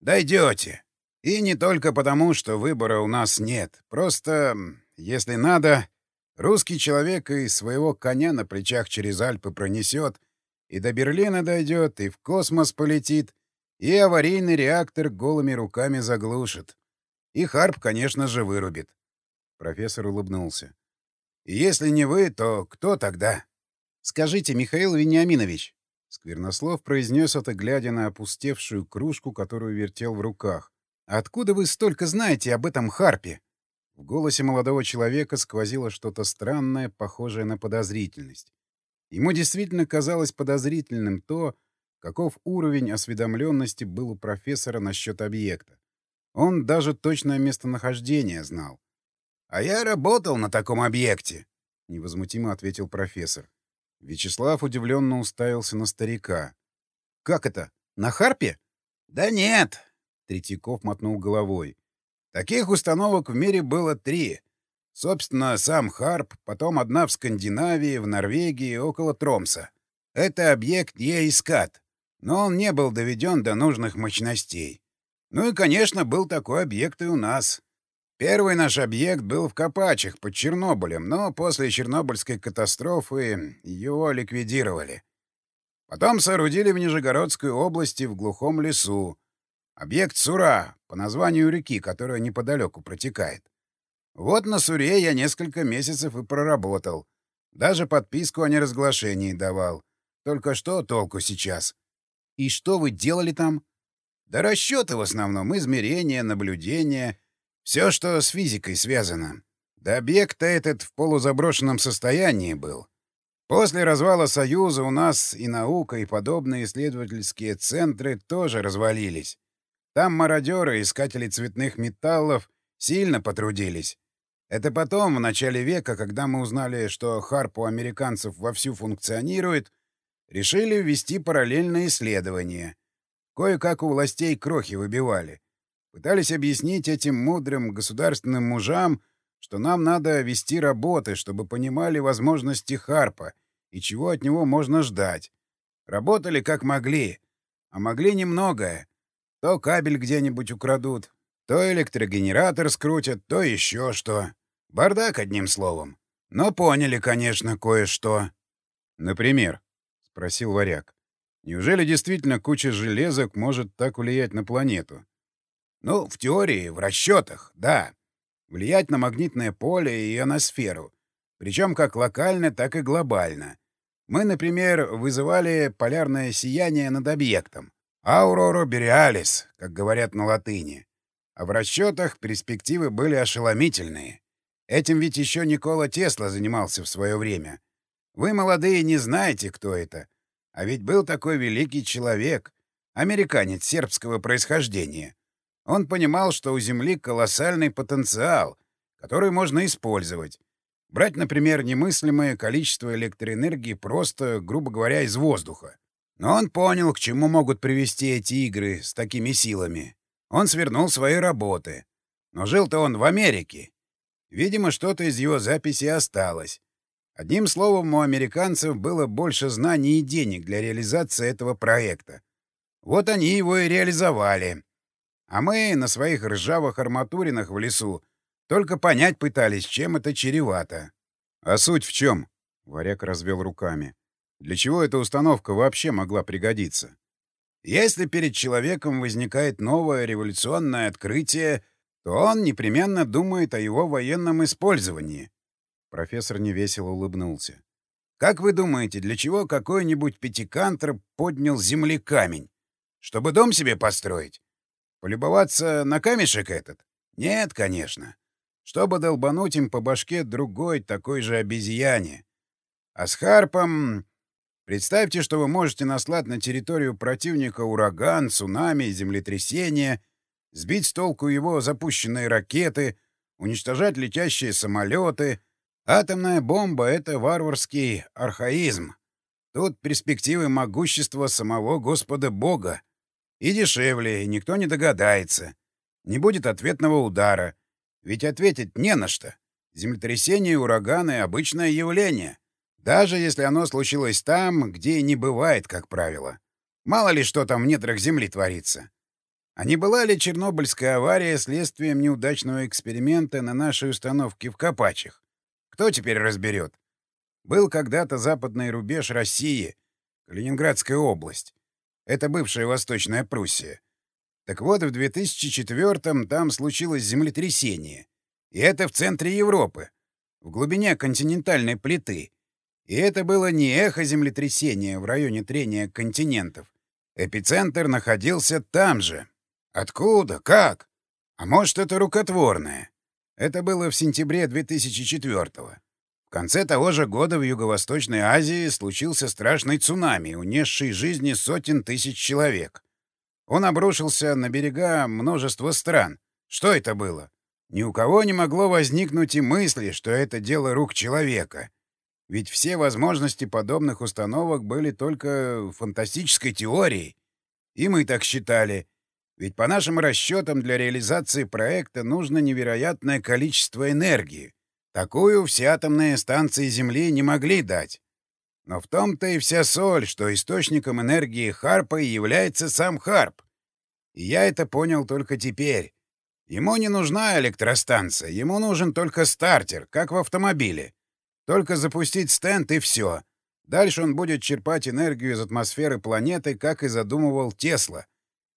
«Дойдете. И не только потому, что выбора у нас нет. Просто, если надо, русский человек и своего коня на плечах через Альпы пронесет, и до Берлина дойдет, и в космос полетит, и аварийный реактор голыми руками заглушит. И Харп, конечно же, вырубит. Профессор улыбнулся. Если не вы, то кто тогда? Скажите, Михаил Вениаминович, Сквернослов произнес это, глядя на опустевшую кружку, которую вертел в руках. Откуда вы столько знаете об этом Харпе? В голосе молодого человека сквозило что-то странное, похожее на подозрительность. Ему действительно казалось подозрительным то, каков уровень осведомленности был у профессора насчет объекта. Он даже точное местонахождение знал. «А я работал на таком объекте», — невозмутимо ответил профессор. Вячеслав удивленно уставился на старика. «Как это? На Харпе?» «Да нет, Третьяков мотнул головой. Таких установок в мире было три. Собственно, сам Харп, потом одна в Скандинавии, в Норвегии, около Тромса. Это объект Ейскат, но он не был доведен до нужных мощностей. Ну и, конечно, был такой объект и у нас. Первый наш объект был в Копачах под Чернобылем, но после Чернобыльской катастрофы его ликвидировали. Потом соорудили в Нижегородской области в глухом лесу, Объект Сура, по названию реки, которая неподалеку протекает. Вот на Суре я несколько месяцев и проработал. Даже подписку о неразглашении давал. Только что толку сейчас? И что вы делали там? Да расчеты в основном, измерения, наблюдения. Все, что с физикой связано. Да объект-то этот в полузаброшенном состоянии был. После развала Союза у нас и наука, и подобные исследовательские центры тоже развалились. Там мародеры, искатели цветных металлов, сильно потрудились. Это потом, в начале века, когда мы узнали, что Харп у американцев вовсю функционирует, решили ввести параллельное исследование. Кое-как у властей крохи выбивали. Пытались объяснить этим мудрым государственным мужам, что нам надо вести работы, чтобы понимали возможности Харпа и чего от него можно ждать. Работали как могли, а могли немногое. То кабель где-нибудь украдут, то электрогенератор скрутят, то еще что. Бардак, одним словом. Но поняли, конечно, кое-что. — Например? — спросил варяг. — Неужели действительно куча железок может так влиять на планету? — Ну, в теории, в расчетах, да. влиять на магнитное поле и ионосферу, причем как локально, так и глобально. Мы, например, вызывали полярное сияние над объектом. Аурора Боrealis, как говорят на латыни. А в расчетах перспективы были ошеломительные. Этим ведь еще Никола Тесла занимался в свое время. Вы, молодые, не знаете, кто это. А ведь был такой великий человек, американец сербского происхождения. Он понимал, что у Земли колоссальный потенциал, который можно использовать. Брать, например, немыслимое количество электроэнергии просто, грубо говоря, из воздуха. Но он понял, к чему могут привести эти игры с такими силами. Он свернул свои работы. Но жил-то он в Америке. Видимо, что-то из его записи осталось. Одним словом, у американцев было больше знаний и денег для реализации этого проекта. Вот они его и реализовали. А мы на своих ржавых арматуринах в лесу только понять пытались, чем это чревато. — А суть в чем? — Варяг развел руками. — Для чего эта установка вообще могла пригодиться? Если перед человеком возникает новое революционное открытие, то он непременно думает о его военном использовании. Профессор невесело улыбнулся. «Как вы думаете, для чего какой-нибудь пятикантр поднял земли камень? Чтобы дом себе построить? Полюбоваться на камешек этот? Нет, конечно. Чтобы долбануть им по башке другой такой же обезьяне. А с Харпом... Представьте, что вы можете наслать на территорию противника ураган, цунами, землетрясение, сбить с толку его запущенные ракеты, уничтожать летящие самолеты — Атомная бомба — это варварский архаизм. Тут перспективы могущества самого Господа Бога. И дешевле, и никто не догадается. Не будет ответного удара. Ведь ответить не на что. Землетрясение и ураганы — обычное явление. Даже если оно случилось там, где не бывает, как правило. Мало ли что там в недрах Земли творится. А не была ли Чернобыльская авария следствием неудачного эксперимента на нашей установке в Копачах? Кто теперь разберет? Был когда-то западный рубеж России, Калининградская область. Это бывшая Восточная Пруссия. Так вот, в 2004-м там случилось землетрясение. И это в центре Европы, в глубине континентальной плиты. И это было не эхо землетрясения в районе трения континентов. Эпицентр находился там же. Откуда? Как? А может, это рукотворное? Это было в сентябре 2004-го. Конце того же года в Юго-Восточной Азии случился страшный цунами, унесший жизни сотен тысяч человек. Он обрушился на берега множества стран. Что это было? Ни у кого не могло возникнуть и мысли, что это дело рук человека. Ведь все возможности подобных установок были только фантастической теорией. И мы так считали — ведь по нашим расчетам для реализации проекта нужно невероятное количество энергии. Такую все атомные станции Земли не могли дать. Но в том-то и вся соль, что источником энергии Харпа является сам Харп. И я это понял только теперь. Ему не нужна электростанция, ему нужен только стартер, как в автомобиле. Только запустить стенд и все. Дальше он будет черпать энергию из атмосферы планеты, как и задумывал Тесла —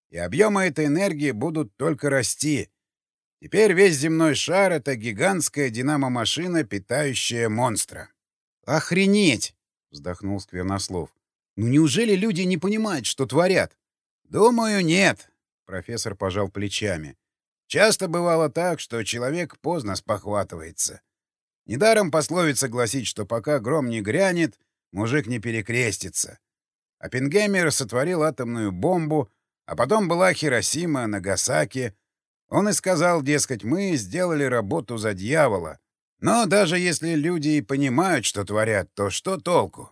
и объемы этой энергии будут только расти. Теперь весь земной шар — это гигантская динамо-машина, питающая монстра. «Охренеть!» — вздохнул Сквернослов. «Ну неужели люди не понимают, что творят?» «Думаю, нет», — профессор пожал плечами. «Часто бывало так, что человек поздно спохватывается. Недаром пословица гласит, что пока гром не грянет, мужик не перекрестится. Оппенгеймер сотворил атомную бомбу — а потом была Хиросима, Нагасаки. Он и сказал, дескать, мы сделали работу за дьявола. Но даже если люди и понимают, что творят, то что толку?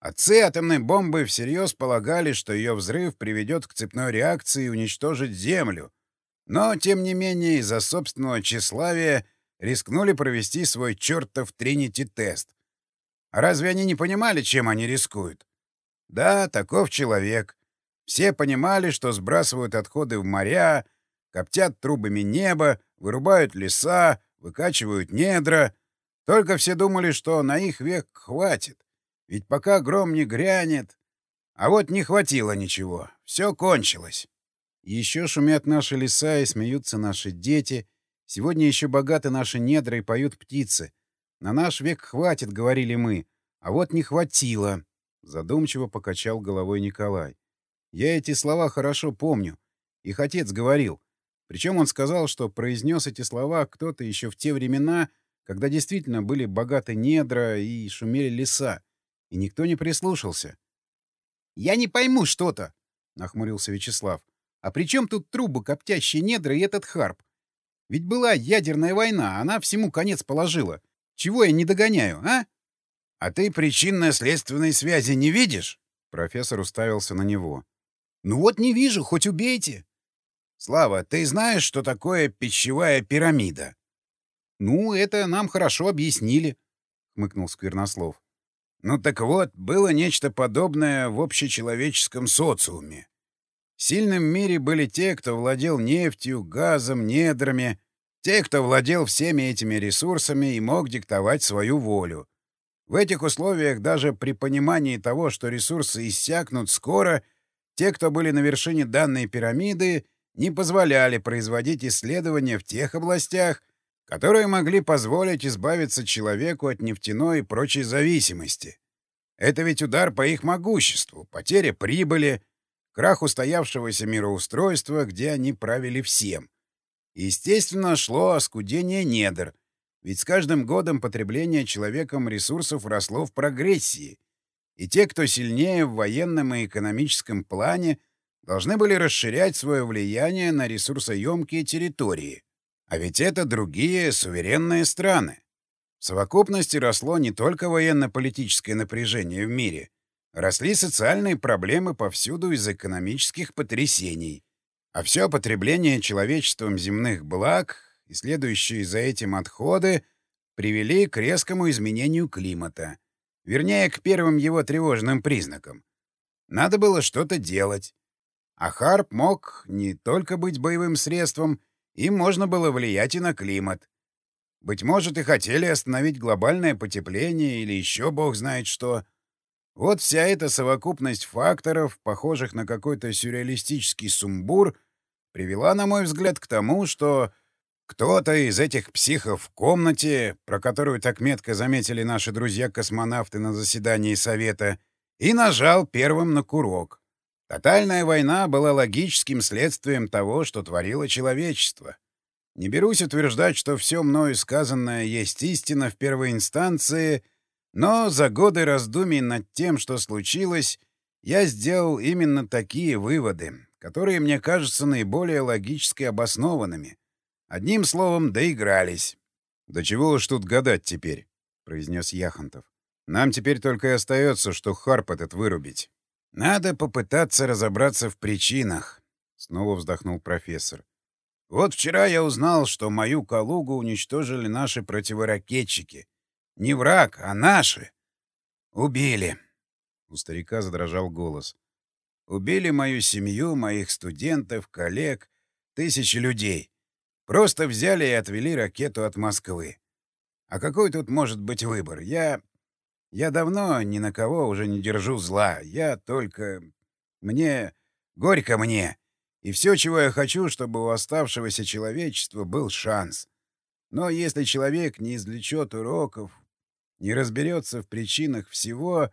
Отцы атомной бомбы всерьез полагали, что ее взрыв приведет к цепной реакции и уничтожит Землю. Но, тем не менее, из-за собственного тщеславия рискнули провести свой чертов Тринити-тест. А разве они не понимали, чем они рискуют? Да, таков человек. Все понимали, что сбрасывают отходы в моря, коптят трубами небо, вырубают леса, выкачивают недра. Только все думали, что на их век хватит. Ведь пока гром не грянет... А вот не хватило ничего. Все кончилось. Еще шумят наши леса и смеются наши дети. Сегодня еще богаты наши недра и поют птицы. На наш век хватит, — говорили мы. А вот не хватило. Задумчиво покачал головой Николай. Я эти слова хорошо помню. Их отец говорил. Причем он сказал, что произнес эти слова кто-то еще в те времена, когда действительно были богаты недра и шумели леса, и никто не прислушался. — Я не пойму что-то, — нахмурился Вячеслав. — А при чем тут трубы, коптящие недра и этот харп? Ведь была ядерная война, она всему конец положила. Чего я не догоняю, а? — А ты причинно-следственной связи не видишь? Профессор уставился на него. — Ну вот не вижу, хоть убейте. — Слава, ты знаешь, что такое пищевая пирамида? — Ну, это нам хорошо объяснили, — хмыкнул Сквернослов. — Ну так вот, было нечто подобное в общечеловеческом социуме. В сильном мире были те, кто владел нефтью, газом, недрами, те, кто владел всеми этими ресурсами и мог диктовать свою волю. В этих условиях даже при понимании того, что ресурсы иссякнут скоро, те, кто были на вершине данной пирамиды, не позволяли производить исследования в тех областях, которые могли позволить избавиться человеку от нефтяной и прочей зависимости. Это ведь удар по их могуществу, потеря прибыли — крах устоявшегося мироустройства, где они правили всем. естественно, шло оскудение недр, ведь с каждым годом потребление человеком ресурсов росло в прогрессии, и те, кто сильнее в военном и экономическом плане, должны были расширять свое влияние на ресурсоемкие территории. А ведь это другие суверенные страны. В совокупности росло не только военно-политическое напряжение в мире, Росли социальные проблемы повсюду из экономических потрясений. А все потребление человечеством земных благ и следующие за этим отходы привели к резкому изменению климата. Вернее, к первым его тревожным признакам. Надо было что-то делать. А Харп мог не только быть боевым средством, им можно было влиять и на климат. Быть может, и хотели остановить глобальное потепление или еще бог знает что — вот вся эта совокупность факторов, похожих на какой-то сюрреалистический сумбур, привела, на мой взгляд, к тому, что кто-то из этих психов в комнате, про которую так метко заметили наши друзья-космонавты на заседании Совета, и нажал первым на курок. Тотальная война была логическим следствием того, что творило человечество. Не берусь утверждать, что все мною сказанное есть истина в первой инстанции — но за годы раздумий над тем, что случилось, я сделал именно такие выводы, которые мне кажутся наиболее логически обоснованными. Одним словом, доигрались. — Да чего уж тут гадать теперь, — произнес Яхонтов. — Нам теперь только и остается, что харп этот вырубить. — Надо попытаться разобраться в причинах, — снова вздохнул профессор. — Вот вчера я узнал, что мою Калугу уничтожили наши противоракетчики — не враг, а наши. Убили. У старика задрожал голос. Убили мою семью, моих студентов, коллег, тысячи людей. Просто взяли и отвели ракету от Москвы. А какой тут может быть выбор? Я... Я давно ни на кого уже не держу зла. Я только... Мне... Горько мне. И все, чего я хочу, чтобы у оставшегося человечества был шанс. Но если человек не извлечет уроков, не разберется в причинах всего,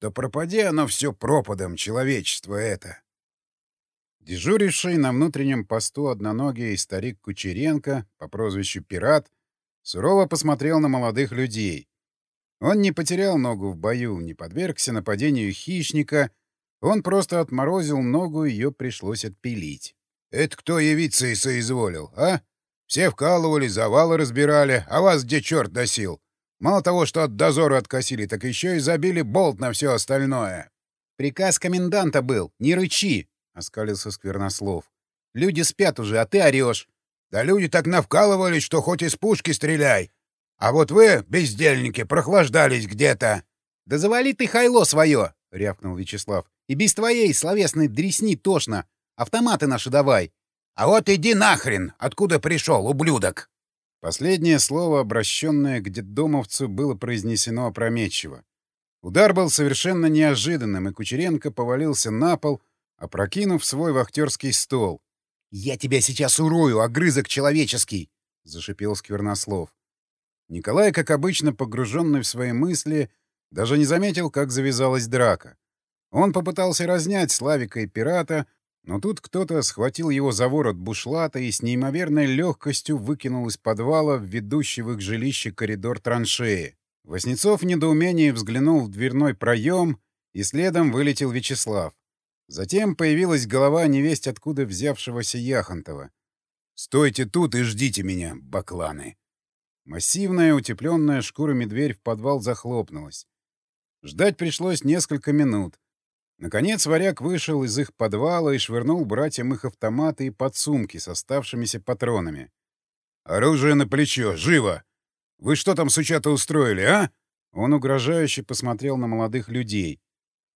то пропади оно все пропадом, человечество это. Дежуривший на внутреннем посту одноногий старик Кучеренко по прозвищу Пират сурово посмотрел на молодых людей. Он не потерял ногу в бою, не подвергся нападению хищника, он просто отморозил ногу, ее пришлось отпилить. — Это кто явиться и соизволил, а? Все вкалывали, завалы разбирали, а вас где черт носил? Мало того, что от дозора откосили, так еще и забили болт на все остальное. — Приказ коменданта был. Не рычи! — оскалился Сквернослов. — Люди спят уже, а ты орешь. — Да люди так навкалывались, что хоть из пушки стреляй. А вот вы, бездельники, прохлаждались где-то. — Да завали ты хайло свое! — рявкнул Вячеслав. — И без твоей словесной дресни тошно. Автоматы наши давай. — А вот иди нахрен! Откуда пришел, ублюдок? Последнее слово, обращенное к детдомовцу, было произнесено опрометчиво. Удар был совершенно неожиданным, и Кучеренко повалился на пол, опрокинув свой вахтерский стол. — Я тебя сейчас урою, огрызок человеческий! — зашипел Сквернослов. Николай, как обычно, погруженный в свои мысли, даже не заметил, как завязалась драка. Он попытался разнять Славика и пирата, но тут кто-то схватил его за ворот бушлата и с неимоверной легкостью выкинул из подвала в ведущий в их жилище коридор траншеи. Воснецов в недоумении взглянул в дверной проем, и следом вылетел Вячеслав. Затем появилась голова невесть откуда взявшегося Яхонтова. «Стойте тут и ждите меня, бакланы!» Массивная, утепленная шкурами дверь в подвал захлопнулась. Ждать пришлось несколько минут. Наконец варяг вышел из их подвала и швырнул братьям их автоматы и подсумки с оставшимися патронами. «Оружие на плечо! Живо! Вы что там, сучата, устроили, а?» Он угрожающе посмотрел на молодых людей.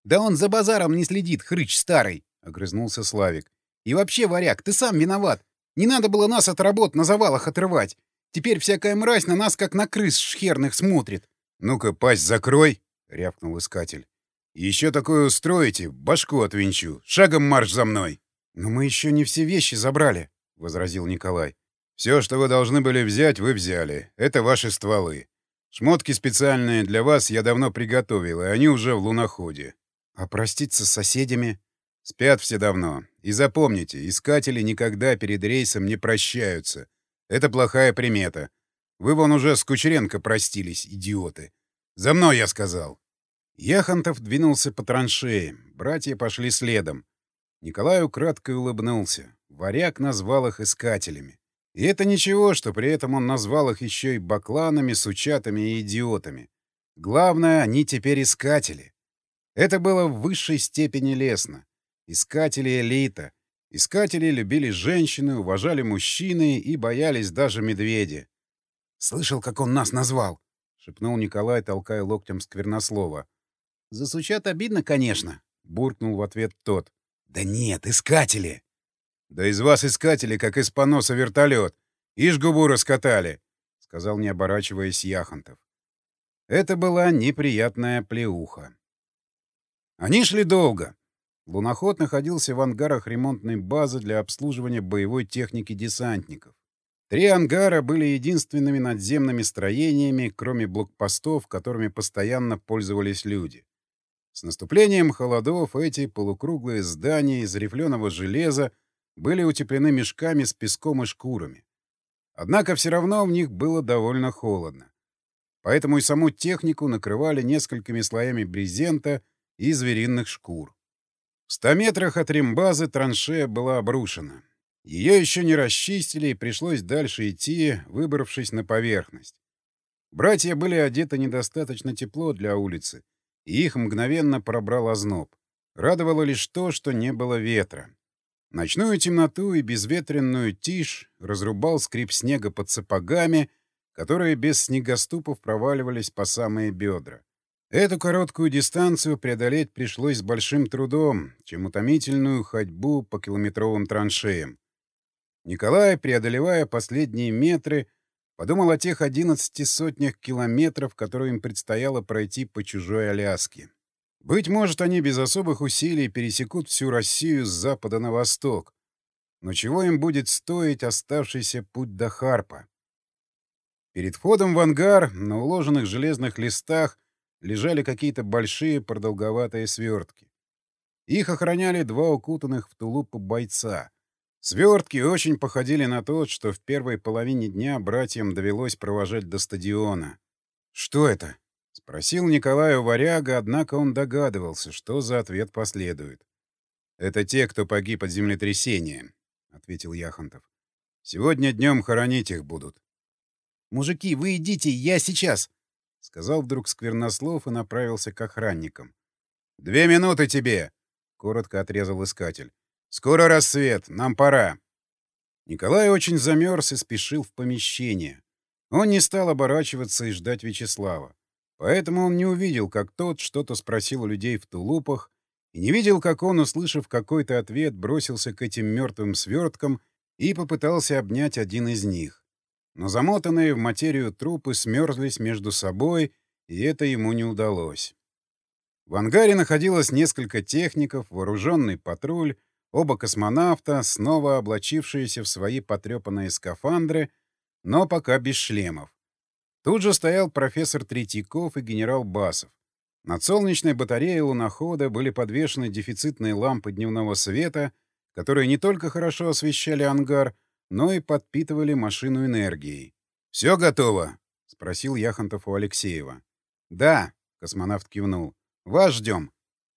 «Да он за базаром не следит, хрыч старый!» — огрызнулся Славик. «И вообще, варяг, ты сам виноват! Не надо было нас от работ на завалах отрывать! Теперь всякая мразь на нас, как на крыс шхерных, смотрит!» «Ну-ка, пасть закрой!» — рявкнул искатель. «Еще такое устроите, башку отвинчу. Шагом марш за мной!» «Но мы еще не все вещи забрали», — возразил Николай. «Все, что вы должны были взять, вы взяли. Это ваши стволы. Шмотки специальные для вас я давно приготовил, и они уже в луноходе. А проститься с соседями? Спят все давно. И запомните, искатели никогда перед рейсом не прощаются. Это плохая примета. Вы вон уже с Кучеренко простились, идиоты. За мной, я сказал. Яхонтов двинулся по траншеи. Братья пошли следом. Николай украдкой улыбнулся. Варяг назвал их искателями. И это ничего, что при этом он назвал их еще и бакланами, сучатами и идиотами. Главное, они теперь искатели. Это было в высшей степени лестно. Искатели элита. Искатели любили женщины, уважали мужчины и боялись даже медведи. «Слышал, как он нас назвал?» — шепнул Николай, толкая локтем сквернослова. «Засучат обидно, конечно», — буркнул в ответ тот. «Да нет, искатели!» «Да из вас искатели, как из поноса вертолет. Ишь губу раскатали», — сказал, не оборачиваясь, Яхонтов. Это была неприятная плеуха. Они шли долго. Луноход находился в ангарах ремонтной базы для обслуживания боевой техники десантников. Три ангара были единственными надземными строениями, кроме блокпостов, которыми постоянно пользовались люди. С наступлением холодов эти полукруглые здания из рифленого железа были утеплены мешками с песком и шкурами. Однако все равно в них было довольно холодно. Поэтому и саму технику накрывали несколькими слоями брезента и звериных шкур. В ста метрах от рембазы траншея была обрушена. Ее еще не расчистили, и пришлось дальше идти, выбравшись на поверхность. Братья были одеты недостаточно тепло для улицы, и их мгновенно пробрал озноб. Радовало лишь то, что не было ветра. Ночную темноту и безветренную тишь разрубал скрип снега под сапогами, которые без снегоступов проваливались по самые бедра. Эту короткую дистанцию преодолеть пришлось с большим трудом, чем утомительную ходьбу по километровым траншеям. Николай, преодолевая последние метры, подумал о тех одиннадцати сотнях километров, которые им предстояло пройти по чужой Аляске. Быть может, они без особых усилий пересекут всю Россию с запада на восток. Но чего им будет стоить оставшийся путь до Харпа? Перед входом в ангар на уложенных железных листах лежали какие-то большие продолговатые свертки. Их охраняли два укутанных в тулупы бойца. Свертки очень походили на тот, что в первой половине дня братьям довелось провожать до стадиона. «Что это?» — спросил Николай у варяга, однако он догадывался, что за ответ последует. «Это те, кто погиб от землетрясения», — ответил Яхонтов. «Сегодня днем хоронить их будут». «Мужики, вы идите, я сейчас!» — сказал вдруг Сквернослов и направился к охранникам. «Две минуты тебе!» — коротко отрезал искатель. «Скоро рассвет, нам пора!» Николай очень замерз и спешил в помещение. Он не стал оборачиваться и ждать Вячеслава. Поэтому он не увидел, как тот что-то спросил у людей в тулупах, и не видел, как он, услышав какой-то ответ, бросился к этим мертвым сверткам и попытался обнять один из них но замотанные в материю трупы смерзлись между собой, и это ему не удалось. В ангаре находилось несколько техников, вооруженный патруль, оба космонавта, снова облачившиеся в свои потрепанные скафандры, но пока без шлемов. Тут же стоял профессор Третьяков и генерал Басов. Над солнечной батареей лунохода были подвешены дефицитные лампы дневного света, которые не только хорошо освещали ангар, но и подпитывали машину энергией. «Все готово?» — спросил Яхонтов у Алексеева. «Да», — космонавт кивнул. «Вас ждем».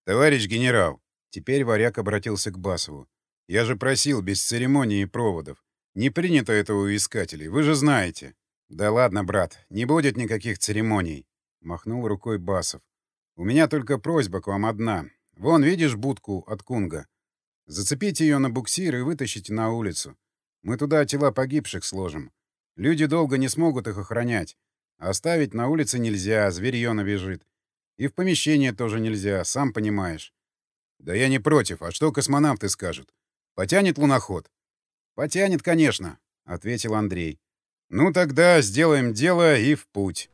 «Товарищ генерал», — теперь варяг обратился к Басову. «Я же просил без церемонии и проводов. Не принято этого у искателей, вы же знаете». «Да ладно, брат, не будет никаких церемоний», — махнул рукой Басов. «У меня только просьба к вам одна. Вон, видишь будку от Кунга? Зацепите ее на буксир и вытащите на улицу. Мы туда тела погибших сложим. Люди долго не смогут их охранять. оставить на улице нельзя, зверье набежит. И в помещение тоже нельзя, сам понимаешь. Да я не против. А что космонавты скажут? Потянет луноход? Потянет, конечно, — ответил Андрей. Ну тогда сделаем дело и в путь.